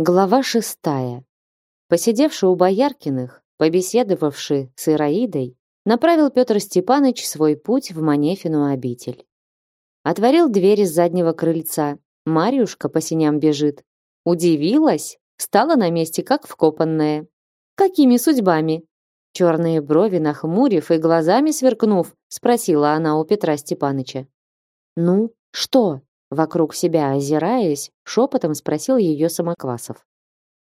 Глава шестая. Посидевший у Бояркиных, побеседовавший с Ираидой, направил Петр Степанович свой путь в Манефину обитель. Отворил дверь из заднего крыльца. Марьюшка по синям бежит. Удивилась, стала на месте, как вкопанная. Какими судьбами? Черные брови нахмурив и глазами сверкнув, спросила она у Петра Степаныча. «Ну, что?» Вокруг себя озираясь, шепотом спросил ее Самоквасов.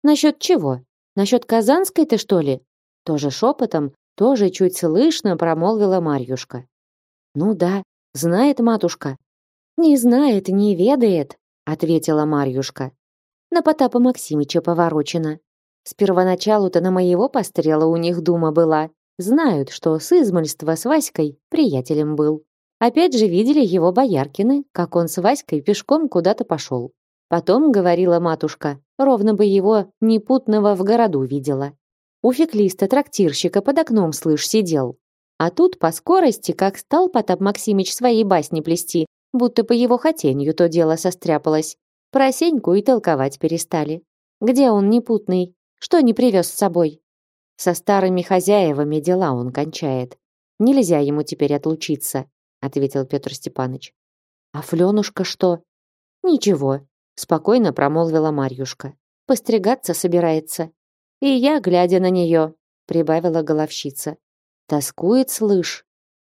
«Насчет чего? Насчет Казанской-то, что ли?» Тоже шепотом, тоже чуть слышно промолвила Марьюшка. «Ну да, знает матушка». «Не знает, не ведает», ответила Марьюшка. «На Потапа Максимыча поворочена. С первоначалу-то на моего пострела у них дума была. Знают, что с измольства с Васькой приятелем был. Опять же видели его бояркины, как он с Васькой пешком куда-то пошел. Потом, говорила матушка, ровно бы его непутного в городу видела. У феклиста-трактирщика под окном, слышь, сидел. А тут по скорости, как стал Потап Максимыч свои басни плести, будто по его хотению то дело состряпалось. Про Сеньку и толковать перестали. Где он непутный? Что не привез с собой? Со старыми хозяевами дела он кончает. Нельзя ему теперь отлучиться ответил Петр Степанович. А Флёнушка что? Ничего, спокойно промолвила Марьюшка. Постригаться собирается. И я, глядя на нее, прибавила головщица. Тоскует, слышь.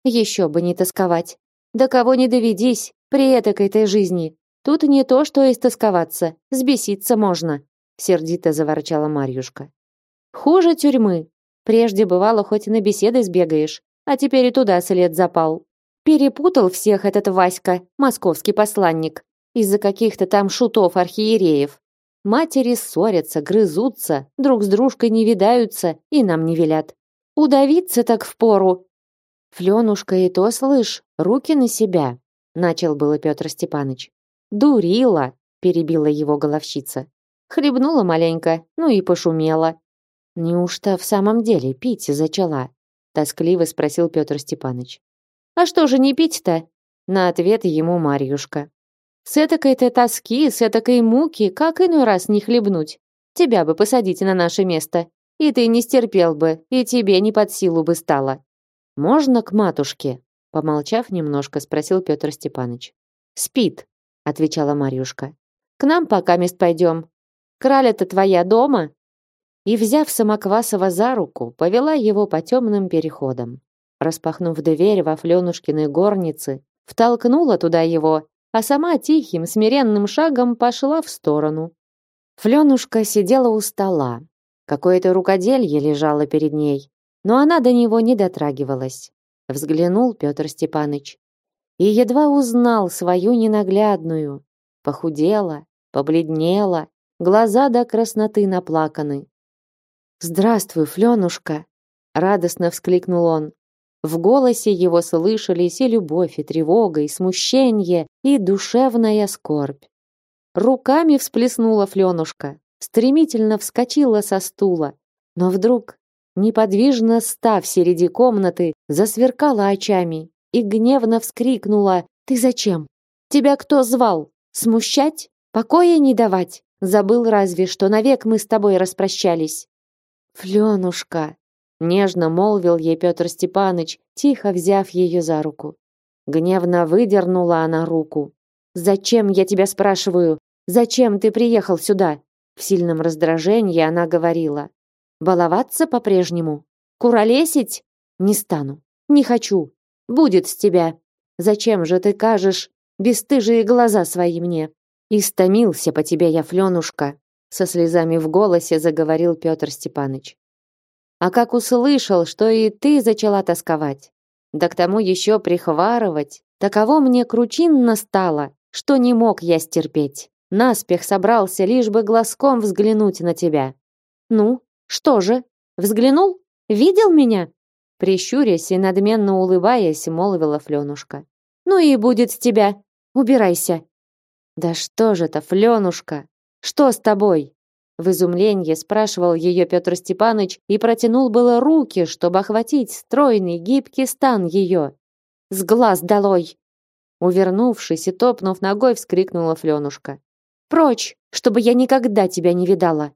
Еще бы не тосковать. Да кого не доведись при этой жизни. Тут не то, что истосковаться, сбеситься можно, сердито заворчала Марьюшка. Хуже тюрьмы. Прежде бывало, хоть на беседы сбегаешь, а теперь и туда след запал. Перепутал всех этот Васька, московский посланник, из-за каких-то там шутов-архиереев. Матери ссорятся, грызутся, друг с дружкой не видаются и нам не велят. Удавиться так впору. Фленушка и то, слышь, руки на себя, начал было Петр Степанович. Дурила, перебила его головщица. Хлебнула маленько, ну и пошумела. Неужто в самом деле пить зачала? тоскливо спросил Петр Степанович. А что же не пить-то? На ответ ему Марьюшка. С этакой-то тоски, с этакой муки, как иной раз не хлебнуть? Тебя бы посадить на наше место. И ты не стерпел бы, и тебе не под силу бы стало. Можно к матушке? Помолчав немножко, спросил Петр Степанович. Спит, отвечала Марьюшка. К нам пока мест пойдем. Краля-то твоя дома? И, взяв Самоквасова за руку, повела его по темным переходам распахнув дверь во Фленушкиной горнице, втолкнула туда его, а сама тихим, смиренным шагом пошла в сторону. Фленушка сидела у стола. Какое-то рукоделье лежало перед ней, но она до него не дотрагивалась. Взглянул Петр Степаныч и едва узнал свою ненаглядную. Похудела, побледнела, глаза до красноты наплаканы. «Здравствуй, Фленушка!» — радостно вскликнул он. В голосе его слышались и любовь, и тревога, и смущение, и душевная скорбь. Руками всплеснула Фленушка, стремительно вскочила со стула, но вдруг, неподвижно став среди комнаты, засверкала очами и гневно вскрикнула «Ты зачем? Тебя кто звал? Смущать? Покоя не давать? Забыл разве, что навек мы с тобой распрощались?» «Фленушка!» Нежно молвил ей Петр Степаныч, тихо взяв ее за руку. Гневно выдернула она руку. «Зачем, я тебя спрашиваю? Зачем ты приехал сюда?» В сильном раздражении она говорила. «Баловаться по-прежнему? Куролесить? Не стану. Не хочу. Будет с тебя. Зачем же ты кажешь бесстыжие глаза свои мне? Истомился по тебе я, Фленушка!» Со слезами в голосе заговорил Петр Степаныч. А как услышал, что и ты зачала тосковать, да к тому еще прихварывать, таково мне кручинно стало, что не мог я стерпеть. Наспех собрался лишь бы глазком взглянуть на тебя. Ну, что же, взглянул? Видел меня? Прищурясь и надменно улыбаясь, молвила Фленушка. Ну и будет с тебя. Убирайся. Да что же это, Фленушка? Что с тобой? В изумлении спрашивал ее Петр Степанович и протянул было руки, чтобы охватить стройный, гибкий стан ее. «С глаз долой!» Увернувшись и топнув ногой, вскрикнула Фленушка. Прочь, чтобы я никогда тебя не видала.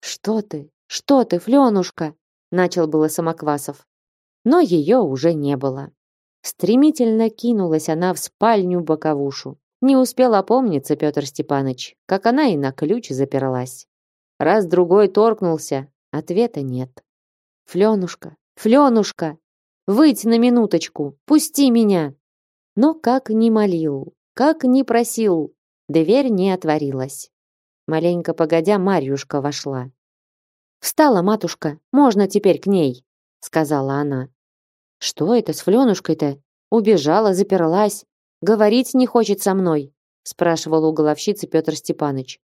Что ты? Что ты, Флёнушка? начал было Самоквасов. Но ее уже не было. Стремительно кинулась она в спальню боковушу. Не успел опомниться Петр Степанович, как она и на ключ заперлась. Раз другой торкнулся, ответа нет. Флёнушка, Флёнушка, выйдь на минуточку, пусти меня. Но как ни молил, как ни просил, дверь не отворилась. Маленько погодя, Марьюшка вошла. «Встала, матушка, можно теперь к ней», — сказала она. «Что это с Фленушкой-то? Убежала, заперлась. Говорить не хочет со мной», — спрашивал у головщицы Петр Степаныч.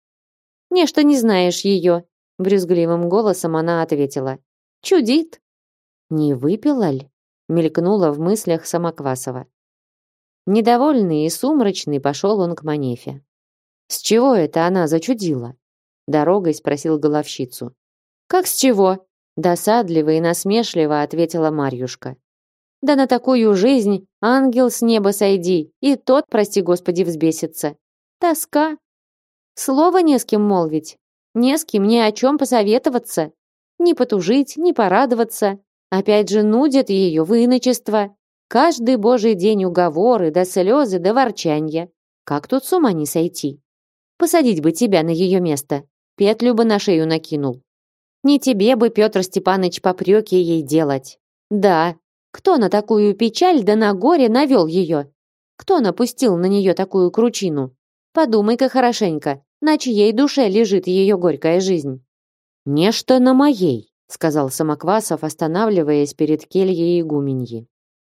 «Нечто не знаешь ее», — брюзгливым голосом она ответила. «Чудит». «Не выпила ль?» — мелькнула в мыслях Самоквасова. Недовольный и сумрачный пошел он к Манефе. «С чего это она зачудила?» Дорогой спросил головщицу. «Как с чего?» Досадливо и насмешливо ответила Марьюшка. «Да на такую жизнь ангел с неба сойди, и тот, прости господи, взбесится. Тоска. Слово не с кем молвить, не с кем ни о чем посоветоваться, ни потужить, ни порадоваться. Опять же нудит ее в иночество. Каждый божий день уговоры, да слезы, да ворчанья. Как тут с ума не сойти? Посадить бы тебя на ее место, петлю бы на шею накинул. Не тебе бы, Петр Степанович, попреки ей делать. Да, кто на такую печаль да на горе навел ее? Кто напустил на нее такую кручину? Подумай-ка хорошенько, на чьей душе лежит ее горькая жизнь. «Нечто на моей», — сказал Самоквасов, останавливаясь перед кельей игуменьи.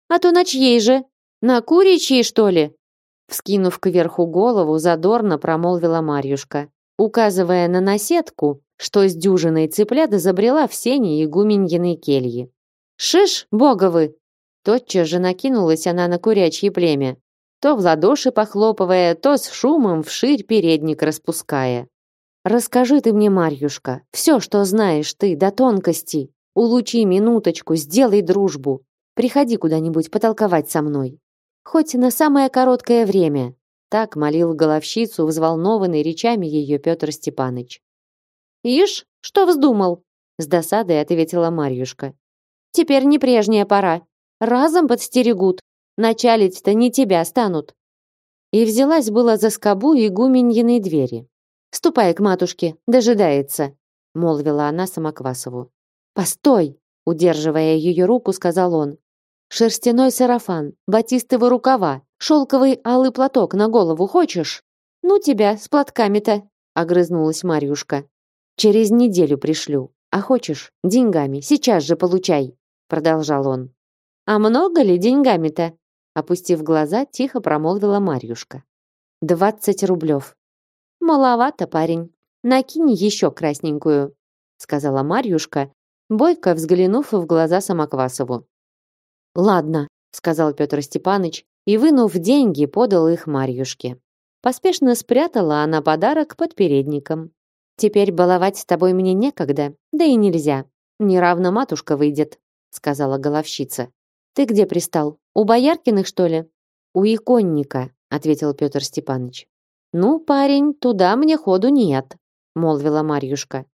«А то на чьей же? На куричьей, что ли?» Вскинув кверху голову, задорно промолвила Марьюшка, указывая на наседку, что с дюжиной цыплят забрела в сени игуменьиной кельи. «Шиш, боговы!» Тотчас же накинулась она на курячье племя, то в ладоши похлопывая, то с шумом вширь передник распуская. «Расскажи ты мне, Марьюшка, все, что знаешь ты, до тонкости. Улучи минуточку, сделай дружбу. Приходи куда-нибудь потолковать со мной. Хоть на самое короткое время». Так молил головщицу, взволнованный речами ее Петр Степаныч. «Ишь, что вздумал?» С досадой ответила Марьюшка. «Теперь не прежняя пора. Разом подстерегут. Началить-то не тебя станут». И взялась была за скобу игуменьиной двери. «Ступай к матушке, дожидается», — молвила она Самоквасову. «Постой!» — удерживая ее руку, сказал он. «Шерстяной сарафан, батистовые рукава, шелковый алый платок на голову хочешь?» «Ну тебя с платками-то», — огрызнулась Марьюшка. Через неделю пришлю. А хочешь, деньгами, сейчас же получай, продолжал он. А много ли деньгами-то? Опустив глаза, тихо промолвила Марьюшка. «Двадцать рублев». «Маловато, парень. Накинь еще красненькую», сказала Марьюшка, бойко взглянув в глаза Самоквасову. «Ладно», сказал Петр Степаныч и, вынув деньги, подал их Марьюшке. Поспешно спрятала она подарок под передником. Теперь баловать с тобой мне некогда, да и нельзя. Неравно матушка выйдет, сказала головщица. Ты где пристал? У Бояркиных, что ли? У иконника, ответил Петр Степанович. Ну, парень, туда мне ходу нет, молвила Марьюшка.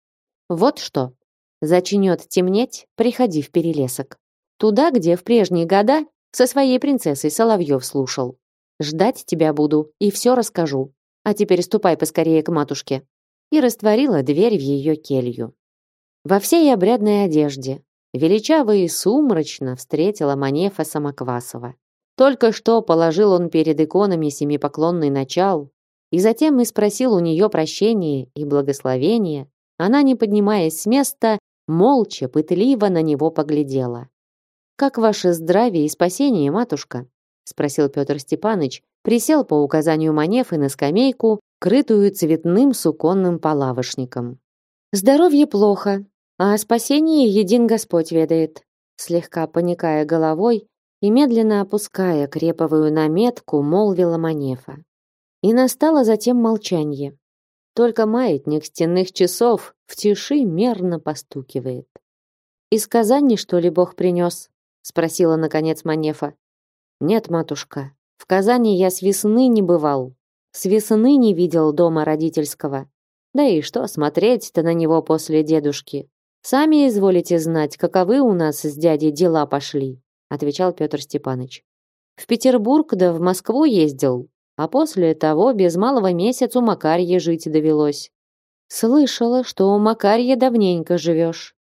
Вот что. Зачнет темнеть, приходи в перелесок. Туда, где в прежние года со своей принцессой Соловьев слушал. Ждать тебя буду и все расскажу. А теперь ступай поскорее к матушке и растворила дверь в ее келью. Во всей обрядной одежде, величаво и сумрачно встретила Манефа Самоквасова. Только что положил он перед иконами семипоклонный начал, и затем и спросил у нее прощения и благословения, она, не поднимаясь с места, молча, пытливо на него поглядела. «Как ваше здравие и спасение, матушка?» — спросил Петр Степаныч, присел по указанию Манефы на скамейку крытую цветным суконным палавошником. Здоровье плохо, а о спасении един Господь ведает. Слегка поникая головой и медленно опуская креповую наметку, молвила Манефа. И настало затем молчание. Только маятник стенных часов в тиши мерно постукивает. «Из Казани, что ли, Бог принес?» — спросила, наконец, Манефа. «Нет, матушка, в Казани я с весны не бывал. С весны не видел дома родительского. Да и что смотреть-то на него после дедушки? Сами изволите знать, каковы у нас с дядей дела пошли, отвечал Петр Степанович. В Петербург да в Москву ездил, а после того без малого месяц у Макарья жить довелось. Слышала, что у Макарья давненько живешь,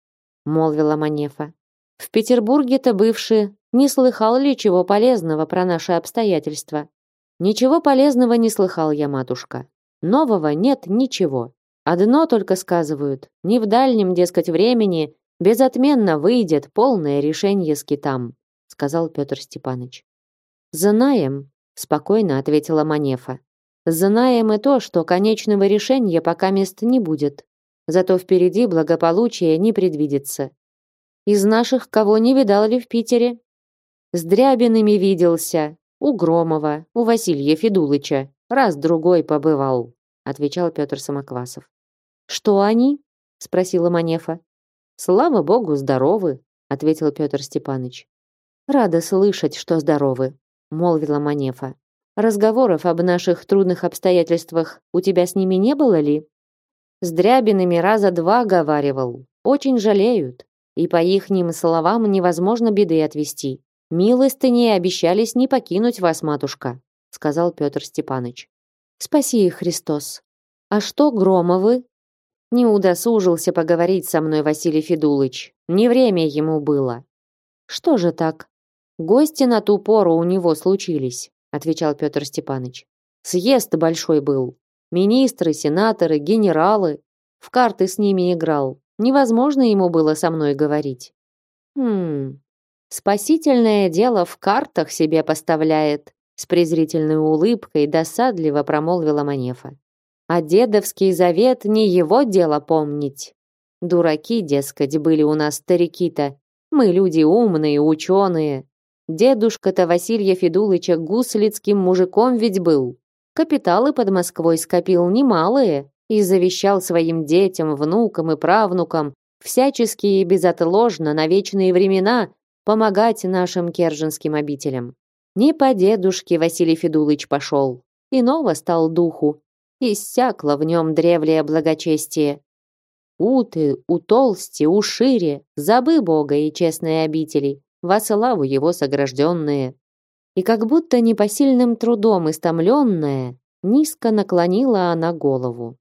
молвила Манефа. В Петербурге-то бывший не слыхал ли чего полезного про наши обстоятельства? Ничего полезного не слыхал я, матушка. Нового нет ничего. Одно только сказывают, не в дальнем, дескать, времени безотменно выйдет полное решение с китам, сказал Петр Степанович. Знаем, спокойно ответила Манефа. Знаем и то, что конечного решения пока мест не будет. Зато впереди благополучия не предвидится. Из наших кого не видал ли в Питере? С Дрябиными виделся, у Громова, у Василия Федулыча. Раз-другой побывал, отвечал Петр Самоквасов. Что они? спросила Манефа. Слава богу, здоровы, ответил Петр Степанович. Рада слышать, что здоровы, молвила Манефа. Разговоров об наших трудных обстоятельствах у тебя с ними не было ли? С Дрябиными раза два говаривал. Очень жалеют. И по ихним словам невозможно беды отвести. Милостыни обещались не покинуть вас, матушка, сказал Петр Степанович. Спаси их, Христос. А что Громовы? Не удосужился поговорить со мной Василий Федулыч. Не время ему было. Что же так? Гости на ту пору у него случились, отвечал Петр Степанович. Съезд большой был. Министры, сенаторы, генералы. В карты с ними играл. Невозможно ему было со мной говорить. Хм, Спасительное дело в картах себе поставляет, с презрительной улыбкой досадливо промолвила Манефа. А дедовский завет не его дело помнить. Дураки, дескать, были у нас старики-то. Мы люди умные, ученые. Дедушка-то Василия Федулыча гуслицким мужиком ведь был. Капиталы под Москвой скопил немалые и завещал своим детям, внукам и правнукам всячески и безотложно на вечные времена помогать нашим керженским обителям. Не по дедушке Василий Федулыч пошел, иного стал духу, иссякло в нем древлее благочестие. Уты, утолсти, ушире, забы Бога и честные обители, во славу его согражденные. И как будто непосильным трудом истомленная, низко наклонила она голову.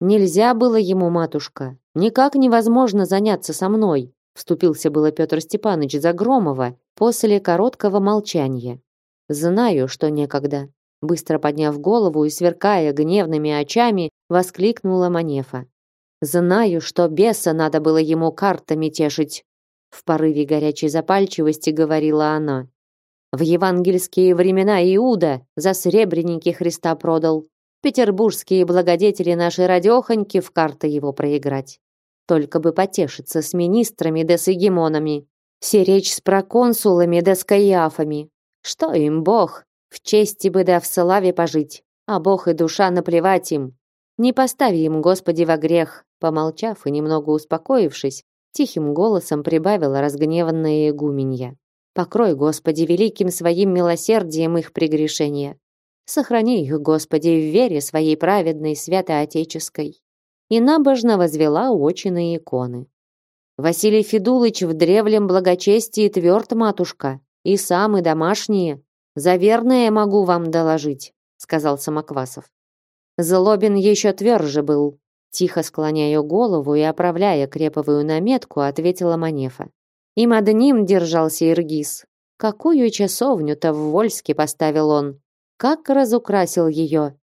Нельзя было ему, матушка, никак невозможно заняться со мной, Вступился было Петр Степанович за Громова после короткого молчания. «Знаю, что некогда». Быстро подняв голову и сверкая гневными очами, воскликнула Манефа. «Знаю, что беса надо было ему картами тешить», в порыве горячей запальчивости говорила она. В евангельские времена Иуда за сребреники Христа продал. Петербургские благодетели нашей радехоньки в карты его проиграть. Только бы потешиться с министрами да с егемонами. Серечь с проконсулами да с каяфами. Что им Бог? В чести бы да в славе пожить. А Бог и душа наплевать им. Не постави им, Господи, во грех. Помолчав и немного успокоившись, тихим голосом прибавила разгневанная игуменья. Покрой, Господи, великим своим милосердием их прегрешения. Сохрани их, Господи, в вере своей праведной, святоотеческой и набожно возвела очи на иконы. Василий Федулыч в древлем благочестии тверд, матушка, и сам, и домашние. За верное могу вам доложить, сказал Самоквасов. Злобин еще тверже был. Тихо склоняя голову и оправляя креповую наметку, ответила Манефа. Им одним держался Иргиз. Какую часовню-то в Вольске поставил он? Как разукрасил ее?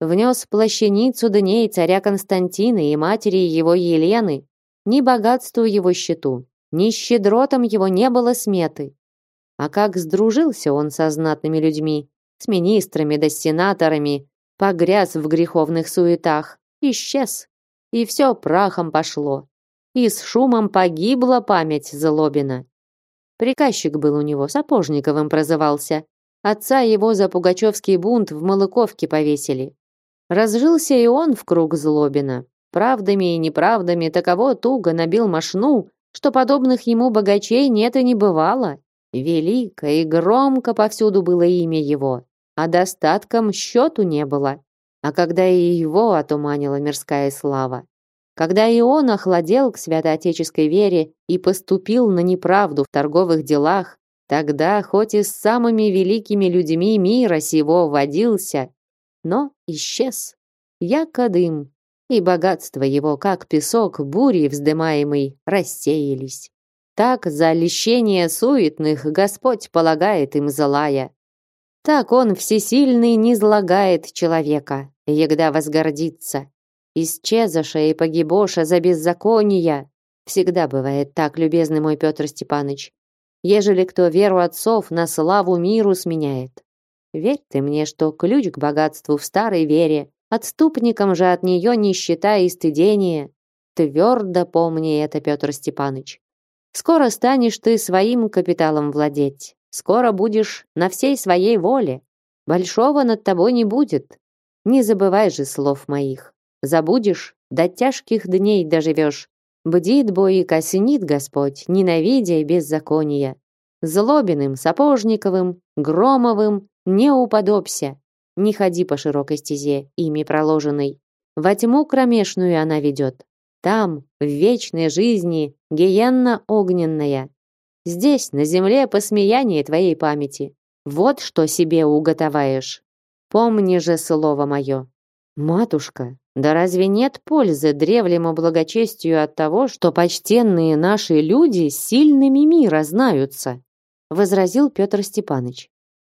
внес плащаницу дней царя Константина и матери его Елены, ни богатству его счету, ни щедротам его не было сметы. А как сдружился он со знатными людьми, с министрами да с сенаторами, погряз в греховных суетах, исчез, и все прахом пошло. И с шумом погибла память Злобина. Приказчик был у него, Сапожниковым прозывался. Отца его за пугачевский бунт в Малыковке повесили. Разжился и он в круг Злобина. Правдами и неправдами таково туго набил мошну, что подобных ему богачей нет и не бывало. Велико и громко повсюду было имя его, а достатком счету не было. А когда и его отуманила мирская слава, когда и он охладел к святоотеческой вере и поступил на неправду в торговых делах, тогда хоть и с самыми великими людьми мира сего водился, но исчез, яко дым, и богатство его, как песок бури вздымаемый, рассеялись. Так за лещение суетных Господь полагает им злая. Так он всесильный не злагает человека, егда возгордится. Исчезаша и погибоша за беззакония. Всегда бывает так, любезный мой Петр Степанович. Ежели кто веру отцов на славу миру сменяет. Верь ты мне, что ключ к богатству в старой вере, отступникам же от нее нищета и стыдение. Твердо помни это, Петр Степанович. Скоро станешь ты своим капиталом владеть. Скоро будешь на всей своей воле. Большого над тобой не будет. Не забывай же слов моих. Забудешь, до тяжких дней доживешь. Бдит бой и коснит Господь, ненавидя беззакония. Злобиным, Сапожниковым, Громовым не уподобься. Не ходи по широкой стезе, ими проложенной. Во тьму кромешную она ведет. Там, в вечной жизни, гиенна огненная. Здесь, на земле, посмеяние твоей памяти. Вот что себе уготоваешь. Помни же слово мое. Матушка, да разве нет пользы древнему благочестию от того, что почтенные наши люди сильными мира знаются? возразил Петр Степанович.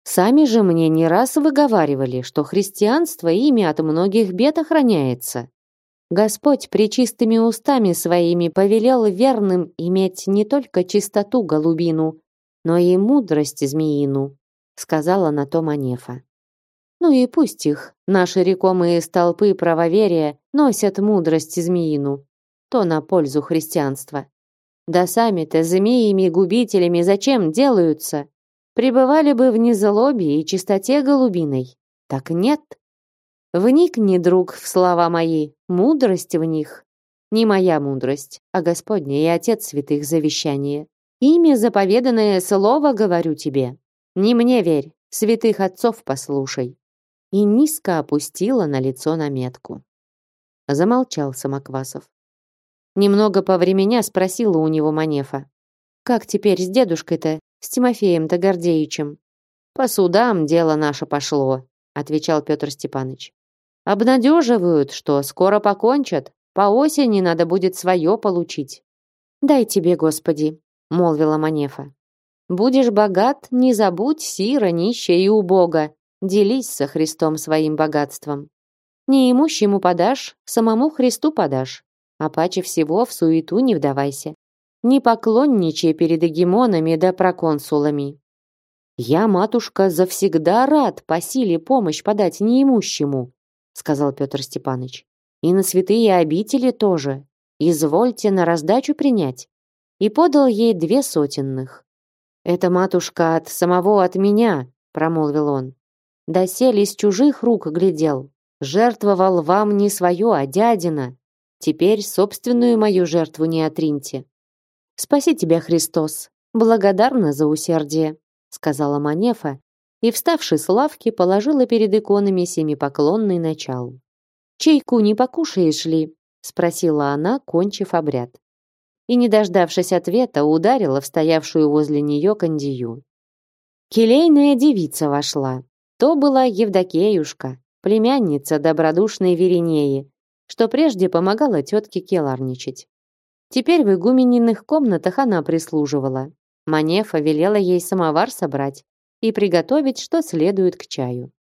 Сами же мне не раз выговаривали, что христианство ими от многих бед охраняется. Господь причистыми устами своими повелел верным иметь не только чистоту голубину, но и мудрость змеину, сказала на то Манефа. Ну и пусть их, наши рекомые столпы правоверия, носят мудрость змеину, то на пользу христианства. Да сами-то змеями-губителями зачем делаются? Пребывали бы в незлобе и чистоте голубиной. Так нет. Вникни, друг, в слова мои, мудрость в них. Не моя мудрость, а Господня и Отец святых завещание. Имя заповеданное слово говорю тебе. Не мне верь, святых отцов послушай. И низко опустила на лицо наметку. Замолчал Самоквасов. Немного повременя спросила у него Манефа. «Как теперь с дедушкой-то, с Тимофеем-то Гордеичем?» «По судам дело наше пошло», отвечал Петр Степанович. Обнадеживают, что скоро покончат, по осени надо будет свое получить. Дай тебе, Господи, молвила Манефа. Будешь богат, не забудь сира, нищая и убога. Делись со Христом своим богатством. Неимущему подашь, самому Христу подашь. А паче всего в суету не вдавайся. Не поклонничай перед эгемонами да проконсулами. Я, матушка, завсегда рад по силе помощь подать неимущему, сказал Петр Степанович. И на святые обители тоже. Извольте на раздачу принять. И подал ей две сотенных. Это матушка от самого от меня, промолвил он. Доселе из чужих рук глядел. Жертвовал вам не свое, а дядина. Теперь собственную мою жертву не отриньте. Спаси тебя, Христос. Благодарна за усердие, сказала Манефа и, вставши с лавки, положила перед иконами семипоклонный начал. «Чайку не покушаешь ли?» — спросила она, кончив обряд. И, не дождавшись ответа, ударила в стоявшую возле нее кандию. Келейная девица вошла. То была Евдокеюшка, племянница добродушной Веринеи, что прежде помогала тетке келарничать. Теперь в игуменниных комнатах она прислуживала. Манефа велела ей самовар собрать, и приготовить, что следует к чаю.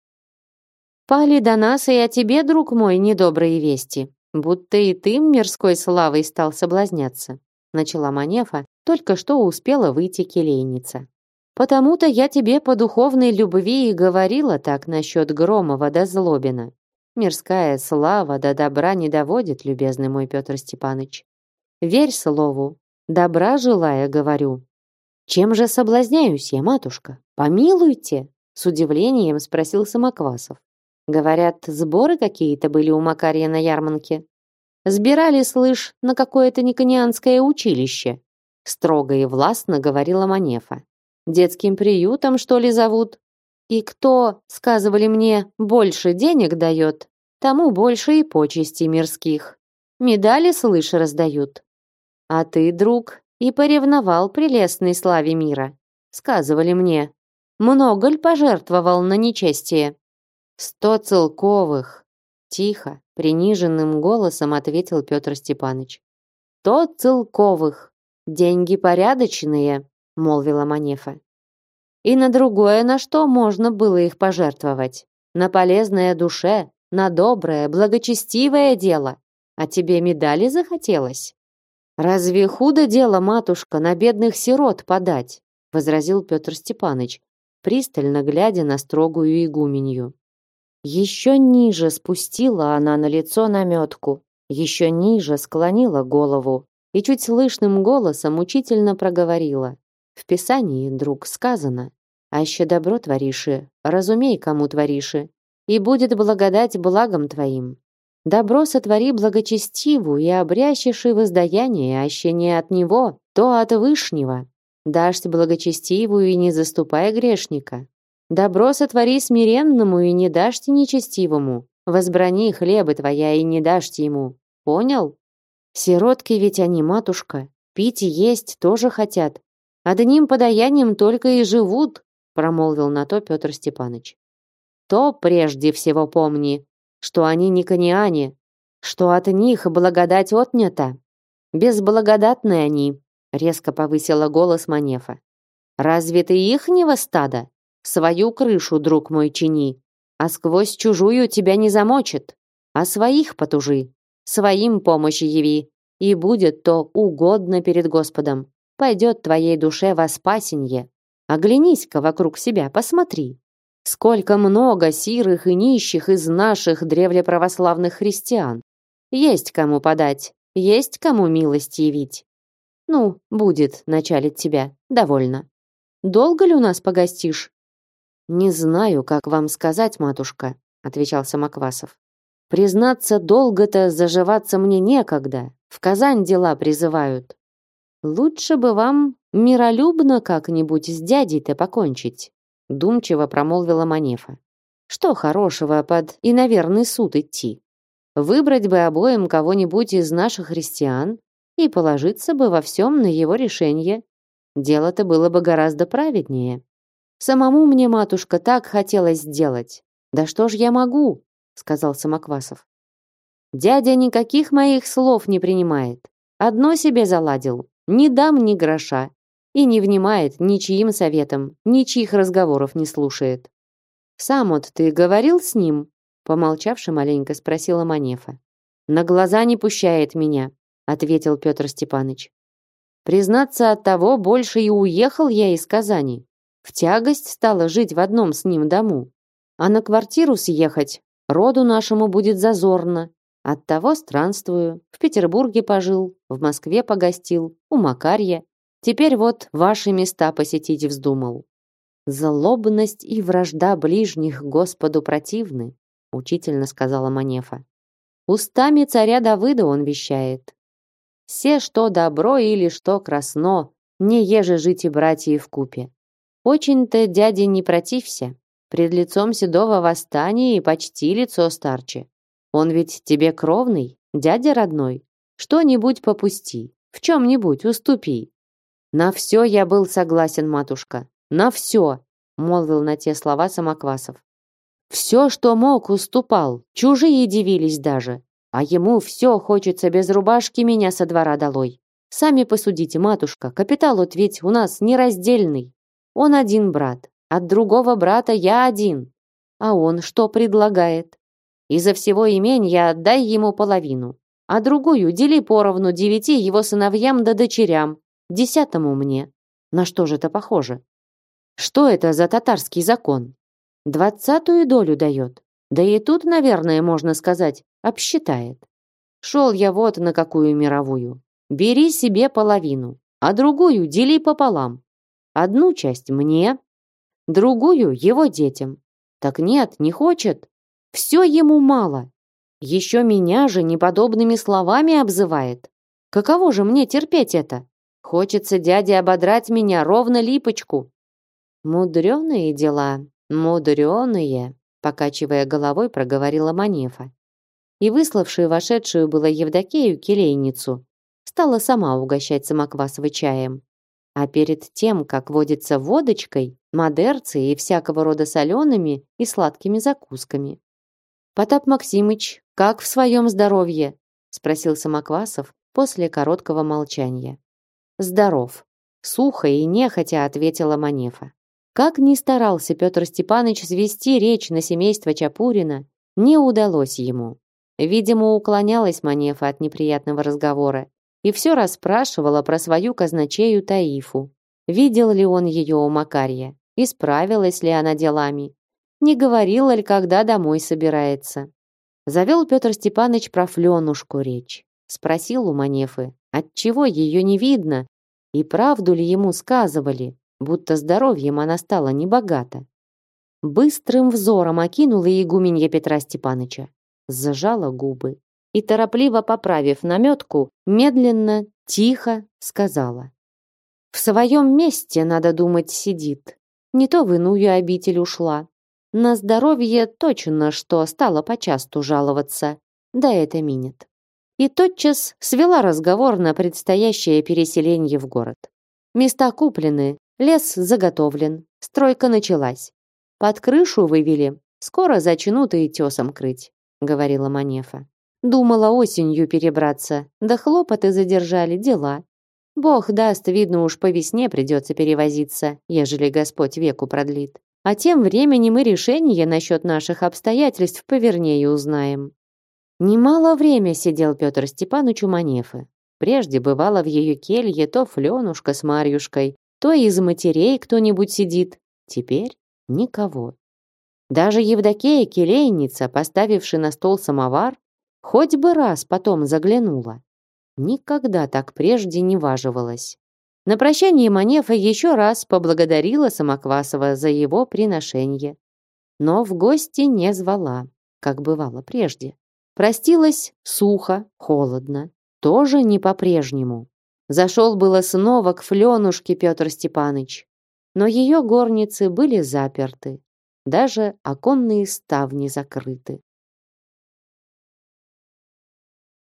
«Пали до нас и о тебе, друг мой, недобрые вести, будто и ты мирской славой стал соблазняться», начала Манефа, только что успела выйти келейница. «Потому-то я тебе по духовной любви и говорила так насчет Громова да Злобина. Мирская слава да добра не доводит, любезный мой Петр Степаныч. Верь слову, добра желая, говорю, чем же соблазняюсь я, матушка? Помилуйте, с удивлением спросил Самоквасов. Говорят, сборы какие-то были у Макария на ярмарке. Сбирали, слышь, на какое-то никонианское училище. Строго и властно говорила Манефа. Детским приютом, что ли, зовут? И кто, сказывали мне, больше денег дает, тому больше и почести мирских. Медали, слышь, раздают. А ты, друг, и поревновал прелестной славе мира. Сказывали мне, много ль пожертвовал на нечестие? Сто целковых. Тихо, приниженным голосом ответил Петр Степанович. То целковых. Деньги порядочные, молвила Манефа. И на другое, на что можно было их пожертвовать? На полезное душе, на доброе, благочестивое дело. А тебе медали захотелось? Разве худо дело, матушка, на бедных сирот подать? возразил Петр Степанович, пристально глядя на строгую игуменью. Еще ниже спустила она на лицо наметку, еще ниже склонила голову и чуть слышным голосом учительно проговорила. В Писании, друг, сказано, «Аще добро твориши, разумей, кому твориши, и будет благодать благом твоим. Добро сотвори благочестиву и обрящешь и воздаяние, аще не от него, то от Вышнего. Дашь благочестивую и не заступай грешника. Добро сотвори смиренному и не дашь нечестивому. Возбрани хлебы твоя и не дашь ему. Понял? Сиротки ведь они, матушка, пить и есть тоже хотят. Одним подаянием только и живут, промолвил на то Петр Степанович. То прежде всего помни, что они не кониане, что от них благодать отнята. Безблагодатные они, резко повысила голос Манефа. Разве ты ихнего стада? Свою крышу, друг мой, чини, а сквозь чужую тебя не замочит, а своих потужи, своим помощи яви, и будет то угодно перед Господом. Пойдет твоей душе во спасенье. Оглянись-ка вокруг себя, посмотри. Сколько много сирых и нищих из наших древлеправославных христиан. Есть кому подать, есть кому милость явить. Ну, будет началить тебя, довольно. Долго ли у нас погостишь? Не знаю, как вам сказать, матушка, отвечал Самоквасов. Признаться, долго-то заживаться мне некогда. В Казань дела призывают. Лучше бы вам миролюбно как-нибудь с дядей-то покончить, думчиво промолвила Манефа. Что хорошего под и наверный суд идти? Выбрать бы обоим кого-нибудь из наших христиан и положиться бы во всем на его решение. Дело-то было бы гораздо праведнее. Самому мне, матушка, так хотелось сделать. Да что ж я могу, сказал Самоквасов. Дядя никаких моих слов не принимает. Одно себе заладил. Не дам ни гроша. И не внимает ничьим советам, ничьих разговоров не слушает. Сам вот ты говорил с ним? Помолчавши маленько спросила Манефа. На глаза не пущает меня, ответил Петр Степанович. Признаться, от того больше и уехал я из Казани. В тягость стало жить в одном с ним дому. А на квартиру съехать роду нашему будет зазорно. Оттого странствую. В Петербурге пожил, в Москве погостил, у Макарья. Теперь вот ваши места посетить вздумал. Злобность и вражда ближних Господу противны, учительно сказала Манефа. Устами царя Давыда он вещает. Все, что добро или что красно, не еже жить и братья в купе. Очень-то дяде не протився. Пред лицом седого восстания и почти лицо старче. Он ведь тебе кровный, дядя родной. Что-нибудь попусти, в чем-нибудь уступи. На все я был согласен, матушка, на все, молвил на те слова Самоквасов. Все, что мог, уступал, чужие дивились даже. А ему все хочется без рубашки меня со двора долой. Сами посудите, матушка, капитал ведь у нас нераздельный. Он один брат, от другого брата я один. А он что предлагает? Из-за всего имения отдай ему половину, а другую дели поровну девяти его сыновьям да дочерям, десятому мне. На что же это похоже? Что это за татарский закон? Двадцатую долю дает. Да и тут, наверное, можно сказать, обсчитает. Шел я вот на какую мировую. Бери себе половину, а другую дели пополам. Одну часть мне, другую его детям. Так нет, не хочет. Все ему мало. Еще меня же неподобными словами обзывает. Каково же мне терпеть это? Хочется дяде ободрать меня ровно липочку. Мудреные дела, мудреные, покачивая головой, проговорила Манефа. и выславшая вошедшую было Евдокею келейницу, стала сама угощать Самоквасова чаем. А перед тем, как водится водочкой, модерцы и всякого рода солеными и сладкими закусками. «Потап Максимыч, как в своем здоровье?» спросил Самоквасов после короткого молчания. «Здоров», сухо и нехотя ответила Манефа. Как ни старался Петр Степанович свести речь на семейство Чапурина, не удалось ему. Видимо, уклонялась Манефа от неприятного разговора и все расспрашивала про свою казначею Таифу. Видел ли он ее у Макарья? Исправилась ли она делами? Не говорила ли, когда домой собирается? Завел Петр Степанович про Фленушку речь. Спросил у Манефы, отчего ее не видно, и правду ли ему сказывали, будто здоровьем она стала небогата. Быстрым взором окинула игуменья Петра Степаныча, зажала губы и, торопливо поправив наметку, медленно, тихо сказала. «В своем месте, надо думать, сидит. Не то в иную обитель ушла. На здоровье точно, что стала почасту жаловаться. Да это минет». И тотчас свела разговор на предстоящее переселение в город. Места куплены, лес заготовлен, стройка началась. Под крышу вывели, скоро зачнут и тесом крыть, говорила Манефа. Думала осенью перебраться, да хлопоты задержали дела. Бог даст, видно уж по весне придется перевозиться, ежели Господь веку продлит. А тем временем и решение насчет наших обстоятельств повернее узнаем. Немало время сидел Петр Степанович у Манефы. Прежде бывало в ее келье то Фленушка с Марьюшкой, то из матерей кто-нибудь сидит. Теперь никого. Даже Евдокея келейница, поставившая на стол самовар, Хоть бы раз потом заглянула. Никогда так прежде не важивалась. На прощание Манефа еще раз поблагодарила Самоквасова за его приношение. Но в гости не звала, как бывало прежде. Простилась сухо, холодно, тоже не по-прежнему. Зашел было снова к Фленушке Петр Степаныч, но ее горницы были заперты, даже оконные ставни закрыты.